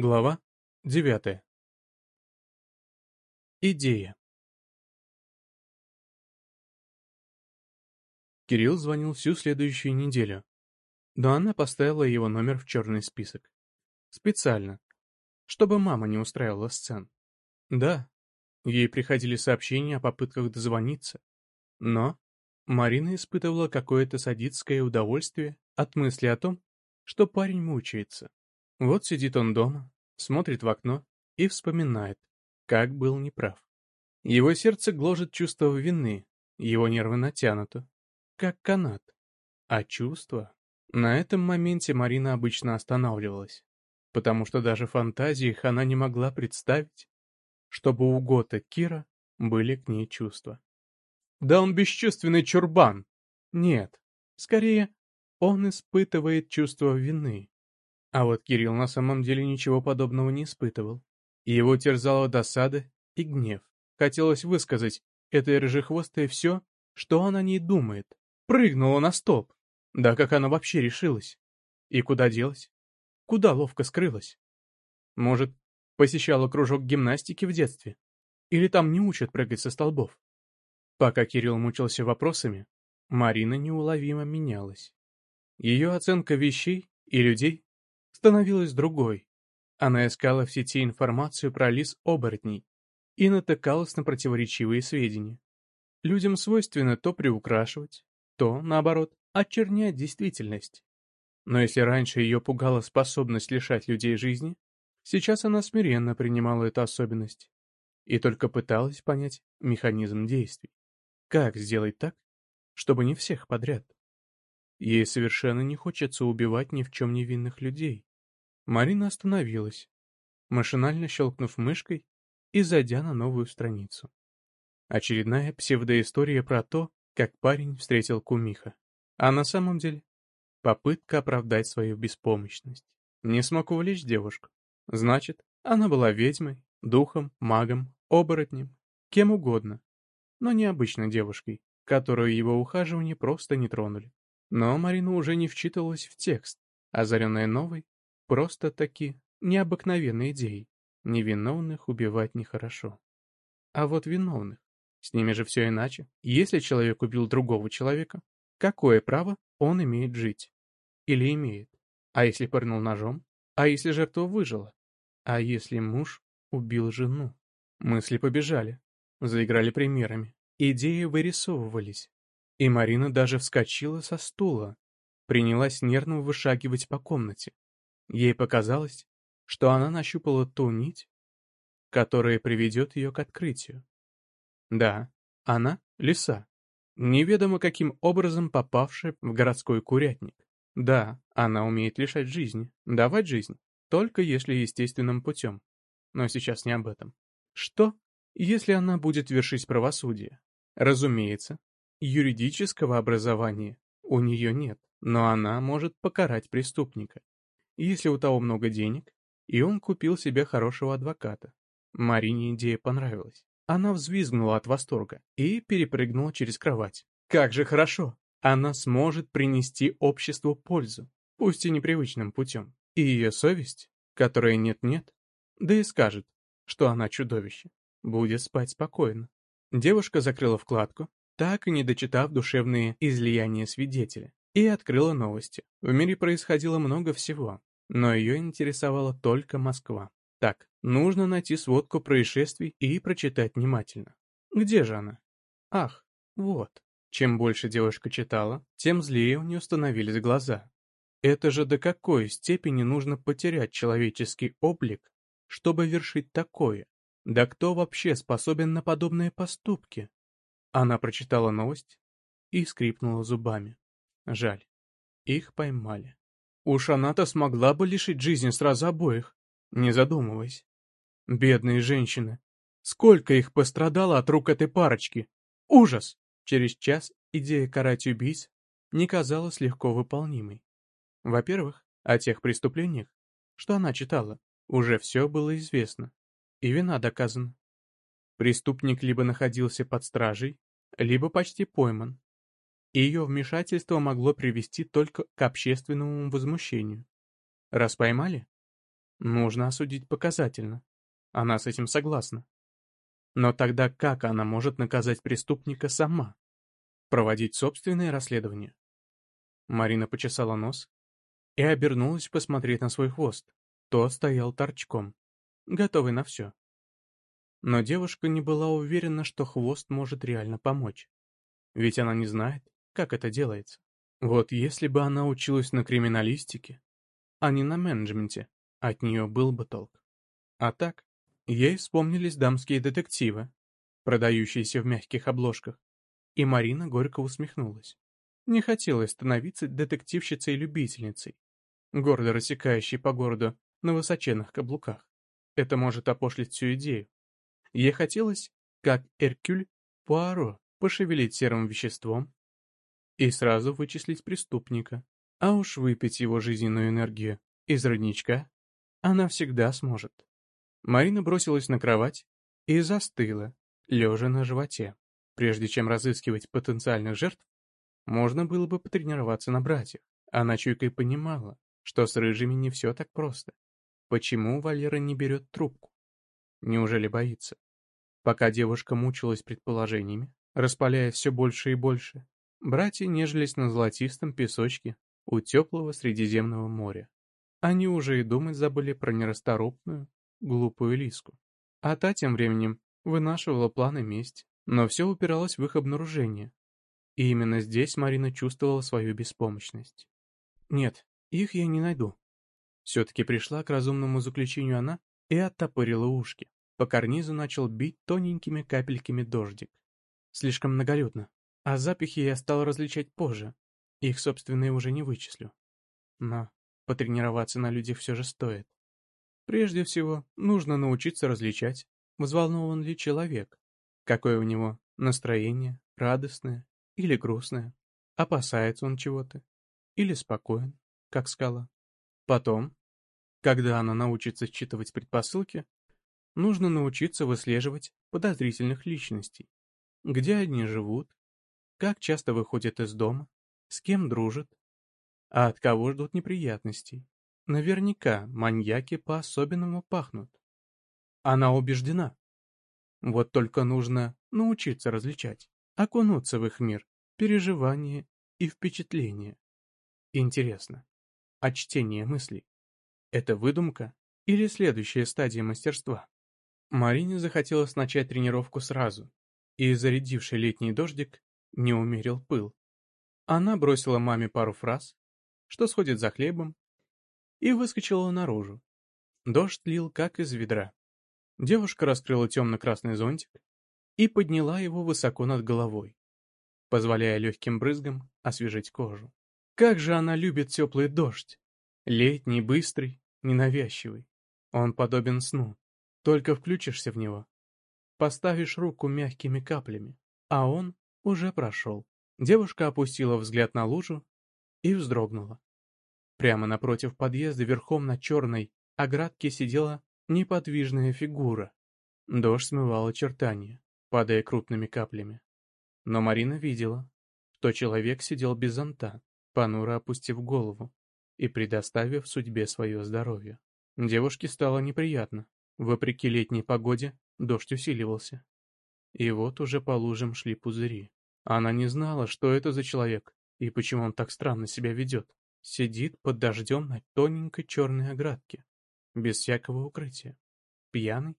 Глава 9. Идея. Кирилл звонил всю следующую неделю, но она поставила его номер в черный список. Специально, чтобы мама не устраивала сцен. Да, ей приходили сообщения о попытках дозвониться, но Марина испытывала какое-то садистское удовольствие от мысли о том, что парень мучается. Вот сидит он дома, смотрит в окно и вспоминает, как был неправ. Его сердце гложет чувство вины, его нервы натянуты, как канат. А чувства? На этом моменте Марина обычно останавливалась, потому что даже в фантазиях она не могла представить, чтобы у Гота Кира были к ней чувства. Да он бесчувственный чурбан! Нет, скорее, он испытывает чувство вины. А вот Кирилл на самом деле ничего подобного не испытывал. Его терзала досада и гнев. Хотелось высказать этой рыжехвостой все, что она о ней думает. Прыгнула на стоп. Да как она вообще решилась? И куда делась? Куда ловко скрылась? Может, посещала кружок гимнастики в детстве? Или там не учат прыгать со столбов? Пока Кирилл мучился вопросами, Марина неуловимо менялась. Ее оценка вещей и людей становилась другой. Она искала в сети информацию про лис-оборотней и натыкалась на противоречивые сведения. Людям свойственно то приукрашивать, то, наоборот, очернять действительность. Но если раньше ее пугала способность лишать людей жизни, сейчас она смиренно принимала эту особенность и только пыталась понять механизм действий. Как сделать так, чтобы не всех подряд? Ей совершенно не хочется убивать ни в чем невинных людей. Марина остановилась, машинально щелкнув мышкой и зайдя на новую страницу. Очередная псевдоистория про то, как парень встретил кумиха. А на самом деле попытка оправдать свою беспомощность. Не смог увлечь девушку. Значит, она была ведьмой, духом, магом, оборотнем, кем угодно, но не обычной девушкой, которую его ухаживания просто не тронули. Но Марина уже не вчитывалась в текст, озаренная новой, Просто-таки необыкновенной идеей. Невиновных убивать нехорошо. А вот виновных. С ними же все иначе. Если человек убил другого человека, какое право он имеет жить? Или имеет? А если пырнул ножом? А если жертва выжила? А если муж убил жену? Мысли побежали, заиграли примерами. Идеи вырисовывались. И Марина даже вскочила со стула, принялась нервно вышагивать по комнате, Ей показалось, что она нащупала ту нить, которая приведет ее к открытию. Да, она — лиса, неведомо каким образом попавшая в городской курятник. Да, она умеет лишать жизни, давать жизнь, только если естественным путем. Но сейчас не об этом. Что, если она будет вершить правосудие? Разумеется, юридического образования у нее нет, но она может покарать преступника если у того много денег, и он купил себе хорошего адвоката. Марине идея понравилась. Она взвизгнула от восторга и перепрыгнула через кровать. Как же хорошо! Она сможет принести обществу пользу, пусть и непривычным путем. И ее совесть, которая нет-нет, да и скажет, что она чудовище, будет спать спокойно. Девушка закрыла вкладку, так и не дочитав душевные излияния свидетеля, и открыла новости. В мире происходило много всего, но ее интересовала только Москва. Так, нужно найти сводку происшествий и прочитать внимательно. Где же она? Ах, вот. Чем больше девушка читала, тем злее у нее становились глаза. Это же до какой степени нужно потерять человеческий облик, чтобы вершить такое? Да кто вообще способен на подобные поступки? Она прочитала новость и скрипнула зубами. Жаль, их поймали. Уж она-то смогла бы лишить жизни сразу обоих, не задумываясь. Бедные женщины. Сколько их пострадало от рук этой парочки. Ужас! Через час идея карать убийц не казалась легко выполнимой. Во-первых, о тех преступлениях, что она читала, уже все было известно, и вина доказана. Преступник либо находился под стражей, либо почти пойман, ее вмешательство могло привести только к общественному возмущению. Раз поймали, Нужно осудить показательно. Она с этим согласна. Но тогда как она может наказать преступника сама? Проводить собственное расследование? Марина почесала нос и обернулась посмотреть на свой хвост. Тот стоял торчком, готовый на все. Но девушка не была уверена, что хвост может реально помочь. Ведь она не знает, как это делается. Вот если бы она училась на криминалистике, а не на менеджменте, от нее был бы толк. А так, ей вспомнились дамские детективы, продающиеся в мягких обложках, и Марина горько усмехнулась. Не хотелось становиться детективщицей-любительницей, гордо рассекающей по городу на высоченных каблуках. Это может опошлить всю идею. Ей хотелось, как Эркюль Пуаро, пошевелить серым веществом и сразу вычислить преступника, а уж выпить его жизненную энергию из родничка она всегда сможет. Марина бросилась на кровать и застыла, лежа на животе. Прежде чем разыскивать потенциальных жертв, можно было бы потренироваться на братьях. Она чуйкой понимала, что с рыжими не все так просто. Почему Валера не берет трубку? Неужели боится? Пока девушка мучилась предположениями, распаляя все больше и больше, братья нежились на золотистом песочке у теплого Средиземного моря. Они уже и думать забыли про нерасторопную, глупую Лиску. А та тем временем вынашивала планы мести, но все упиралось в их обнаружение. И именно здесь Марина чувствовала свою беспомощность. Нет, их я не найду. Все-таки пришла к разумному заключению она и оттопырила ушки. По карнизу начал бить тоненькими капельками дождик. Слишком многолюдно, а запахи я стал различать позже. Их, собственные, уже не вычислю. Но Потренироваться на людях все же стоит. Прежде всего, нужно научиться различать, взволнован ли человек, какое у него настроение, радостное или грустное, опасается он чего-то, или спокоен, как скала. Потом, когда она научится считывать предпосылки, нужно научиться выслеживать подозрительных личностей, где они живут, как часто выходят из дома, с кем дружат, а от кого ждут неприятностей? Наверняка маньяки по-особенному пахнут. Она убеждена. Вот только нужно научиться различать, окунуться в их мир, переживания и впечатления. Интересно, а чтение мыслей — это выдумка или следующая стадия мастерства? Марине захотелось начать тренировку сразу, и зарядивший летний дождик не умерил пыл. Она бросила маме пару фраз, что сходит за хлебом, и выскочила наружу. Дождь лил, как из ведра. Девушка раскрыла темно-красный зонтик и подняла его высоко над головой, позволяя легким брызгам освежить кожу. Как же она любит теплый дождь! Летний, быстрый, ненавязчивый. Он подобен сну, только включишься в него. Поставишь руку мягкими каплями, а он уже прошел. Девушка опустила взгляд на лужу и вздрогнула. Прямо напротив подъезда верхом на черной оградке сидела неподвижная фигура. Дождь смывал очертания, падая крупными каплями. Но Марина видела, что человек сидел без зонта, понуро опустив голову и предоставив судьбе свое здоровье. Девушке стало неприятно. Вопреки летней погоде, дождь усиливался. И вот уже по лужам шли пузыри. Она не знала, что это за человек, и почему он так странно себя ведет? Сидит под дождем на тоненькой черной оградке, без всякого укрытия. Пьяный?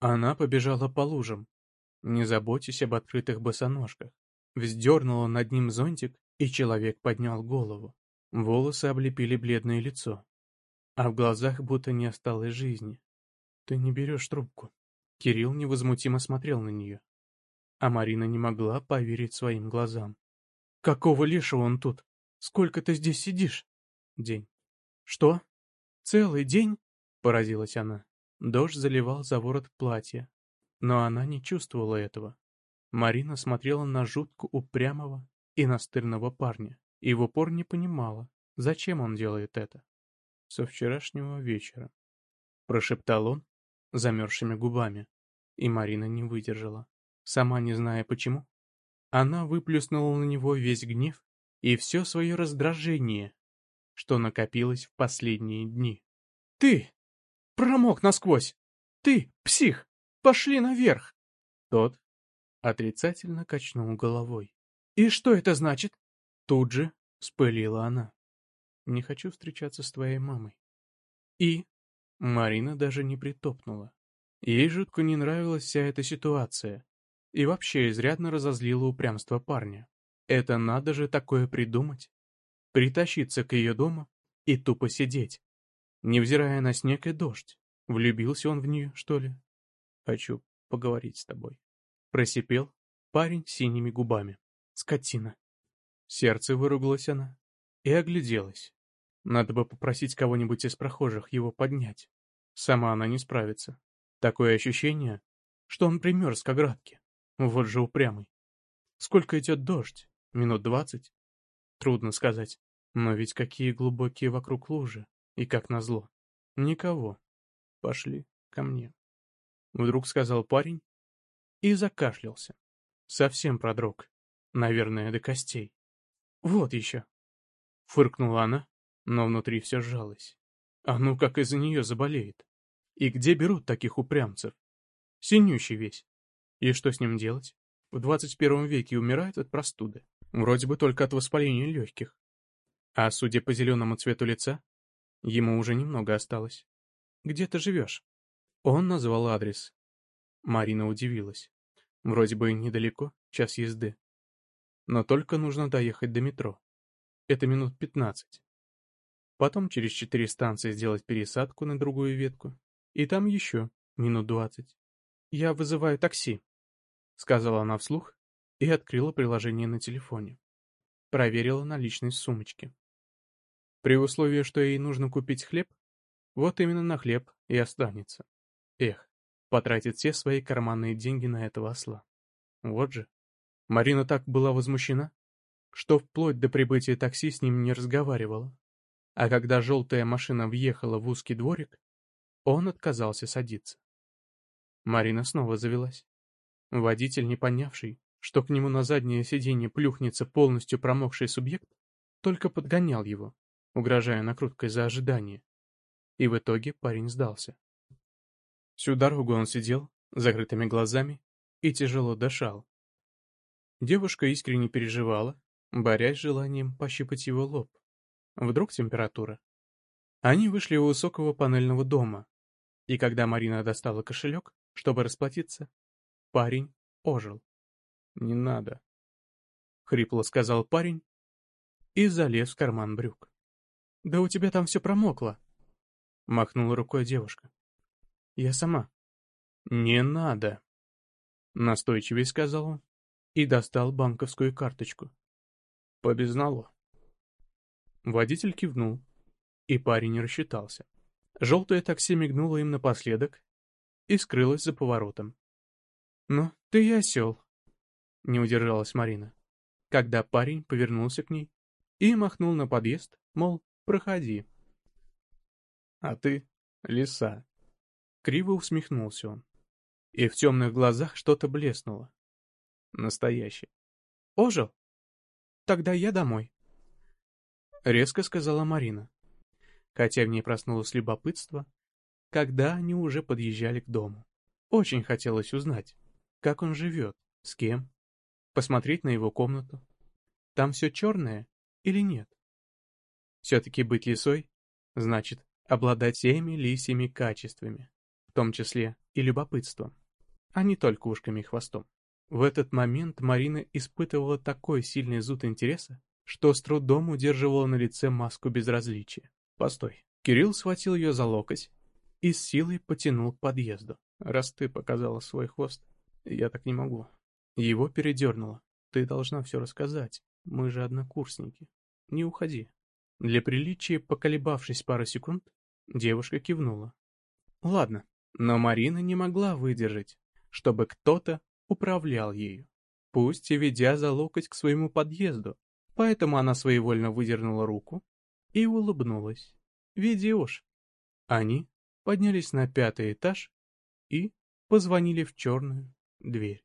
Она побежала по лужам, не заботясь об открытых босоножках. Вздернула над ним зонтик, и человек поднял голову. Волосы облепили бледное лицо, а в глазах будто не осталось жизни. «Ты не берешь трубку». Кирилл невозмутимо смотрел на нее, а Марина не могла поверить своим глазам. Какого лешего он тут? Сколько ты здесь сидишь? День. Что? Целый день? Поразилась она. Дождь заливал за ворот платья, но она не чувствовала этого. Марина смотрела на жутко упрямого и настырного парня и в упор не понимала, зачем он делает это. Со вчерашнего вечера. Прошептал он замерзшими губами, и Марина не выдержала. Сама не зная почему, она выплюснула на него весь гнев и все свое раздражение, что накопилось в последние дни. «Ты!» Промок насквозь! Ты, псих! Пошли наверх!» Тот отрицательно качнул головой. «И что это значит?» Тут же спылила она. «Не хочу встречаться с твоей мамой». «И?» Марина даже не притопнула. Ей жутко не нравилась вся эта ситуация. И вообще изрядно разозлило упрямство парня. Это надо же такое придумать. Притащиться к ее дому и тупо сидеть. Невзирая на снег и дождь. Влюбился он в нее, что ли? Хочу поговорить с тобой. Просипел парень синими губами. Скотина. Сердце выругалась она и огляделась. Надо бы попросить кого-нибудь из прохожих его поднять. Сама она не справится. Такое ощущение, что он примерз к оградке. Вот же упрямый. Сколько идет дождь? Минут двадцать? Трудно сказать. Но ведь какие глубокие вокруг лужи. И как назло. Никого. Пошли ко мне. Вдруг сказал парень и закашлялся. Совсем продрог. Наверное, до костей. Вот еще. Фыркнула она, но внутри все сжалось. А ну как из-за нее заболеет. И где берут таких упрямцев? Синющий весь. И что с ним делать? В 21 веке умирает от простуды. Вроде бы только от воспаления легких. А судя по зеленому цвету лица, ему уже немного осталось. «Где ты живешь?» Он назвал адрес. Марина удивилась. Вроде бы недалеко, час езды. Но только нужно доехать до метро. Это минут пятнадцать. Потом через четыре станции сделать пересадку на другую ветку. И там еще минут двадцать. «Я вызываю такси», — сказала она вслух и открыла приложение на телефоне. Проверила наличность в сумочке. При условии, что ей нужно купить хлеб, вот именно на хлеб и останется. Эх, потратит все свои карманные деньги на этого осла. Вот же. Марина так была возмущена, что вплоть до прибытия такси с ним не разговаривала. А когда желтая машина въехала в узкий дворик, он отказался садиться. Марина снова завелась. Водитель, не понявший, что к нему на заднее сиденье плюхнется полностью промокший субъект, только подгонял его, угрожая накруткой за ожидание. И в итоге парень сдался. Всю дорогу он сидел, закрытыми глазами, и тяжело дышал. Девушка искренне переживала, борясь с желанием пощипать его лоб. Вдруг температура. Они вышли у высокого панельного дома, и когда Марина достала кошелек, чтобы расплатиться, парень ожил. «Не надо», — хрипло сказал парень и залез в карман брюк. «Да у тебя там все промокло», — махнула рукой девушка. «Я сама». «Не надо», — настойчивее сказал он и достал банковскую карточку. «Побезнало». Водитель кивнул, и парень рассчитался. Желтое такси мигнуло им напоследок и скрылось за поворотом. «Ну, ты и осел», — не удержалась Марина, когда парень повернулся к ней и махнул на подъезд, мол, проходи. «А ты — лиса», — криво усмехнулся он, и в темных глазах что-то блеснуло. Настоящий. «Ожил? Тогда я домой», — резко сказала Марина хотя в ней проснулось любопытство, когда они уже подъезжали к дому. Очень хотелось узнать, как он живет, с кем, посмотреть на его комнату. Там все черное или нет? Все-таки быть лисой значит обладать всеми лисьими качествами, в том числе и любопытством, а не только ушками и хвостом. В этот момент Марина испытывала такой сильный зуд интереса, что с трудом удерживала на лице маску безразличия. Постой. Кирилл схватил ее за локоть и с силой потянул к подъезду. Раз ты показала свой хвост, я так не могу. Его передернуло. Ты должна все рассказать. Мы же однокурсники. Не уходи. Для приличия, поколебавшись пару секунд, девушка кивнула. Ладно, но Марина не могла выдержать, чтобы кто-то управлял ею, пусть и ведя за локоть к своему подъезду. Поэтому она своевольно выдернула руку и улыбнулась. «Видишь?» Они поднялись на пятый этаж и позвонили в черную дверь.